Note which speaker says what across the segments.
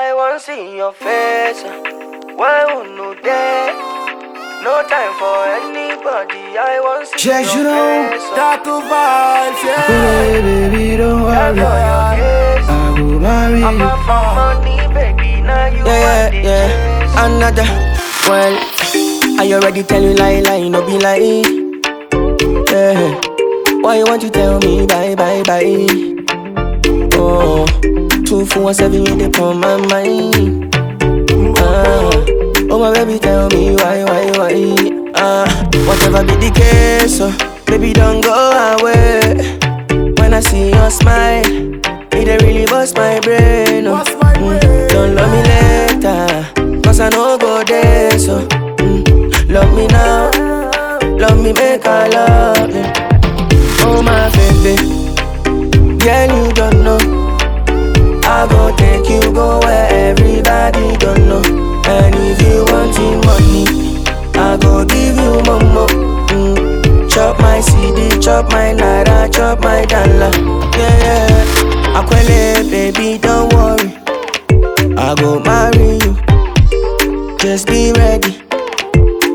Speaker 1: I want see your face. Why would no day? No time for anybody. I want see
Speaker 2: Check
Speaker 1: your
Speaker 2: you know,
Speaker 1: face.
Speaker 3: Tattoo vibes, yeah.
Speaker 2: Hey, baby, don't worry.
Speaker 1: know your case.
Speaker 2: I will marry
Speaker 1: I'm
Speaker 2: you.
Speaker 1: up for money, baby. Now you
Speaker 2: Yeah, yeah,
Speaker 1: chase.
Speaker 2: yeah. Another. Well, I already tell you lie, lie, no be lie. Yeah. Why you want to tell me bye, bye, bye? Oh, two, four, seven, you dey on my mind. Ah, oh my baby, tell me why, why, why? Ah, whatever be the case, oh, baby, don't go away. When I see your smile, it really bust my brain. Oh. Mm, don't love me later, cause I know go there. So, mm, love me now, love me make I love dollar. Yeah, yeah. Akwele, baby, don't worry. I go marry you. Just be ready.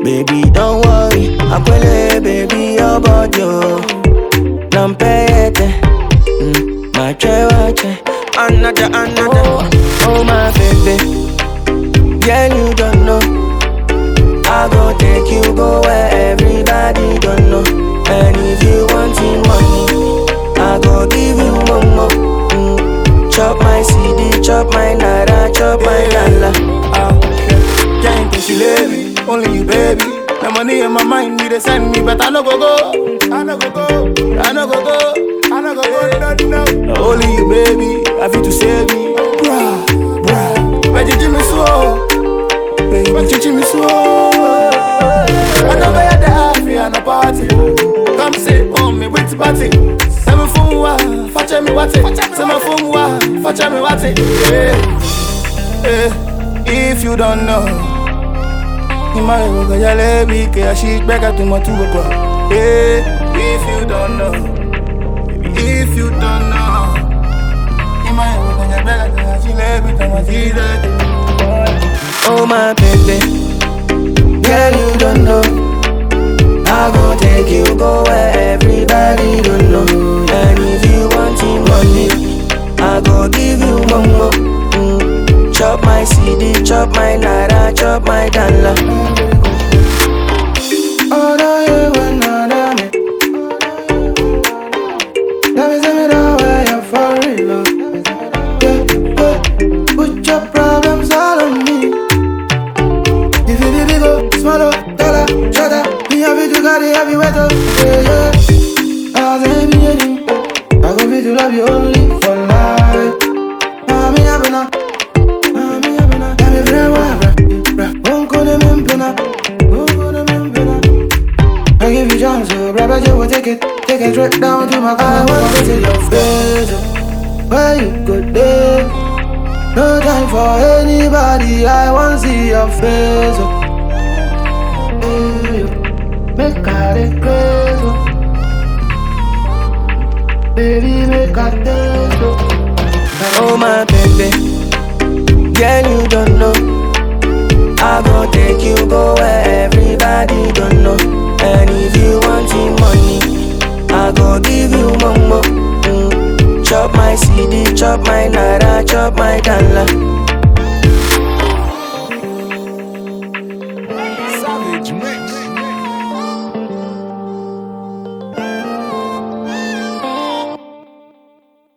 Speaker 2: Baby, don't worry. Akwele, baby, your body, oh. Nampete. Mm. My chewache. Another, another. Oh, my baby. Girl, you don't know. Chop my naira, chop my.
Speaker 3: Ah, yeah. Can't think she lady, only you, baby. The money in my mind, need to send me, but I no go go. I no go go. I no go go. I no go go. No, no. Only you, baby. I feel to save me. Bruh, bruh. But you me so. Baby, you me so. I know where the happy and a party. Come sit on me with the party. Say me phone fetch me what it. Say me phone wa, me what it. Yeah. Eh, if you don't know, Ima ewo gaya lebi ke ashi beka two o'clock. Eh, if you don't know, if you don't know,
Speaker 2: Oh my baby, girl you don't know. I go take you go have to carry heavy weight oh, yeah, yeah. I a go be to love you only for life. Now me have enough. It down to my car. I want to see your face, where you go there. No time for anybody, I want to see your face. Hey, make I crazy, baby, make I taste, oh. My baby, girl you don't know. I go take you my CD, chop my naira, chop my dollar.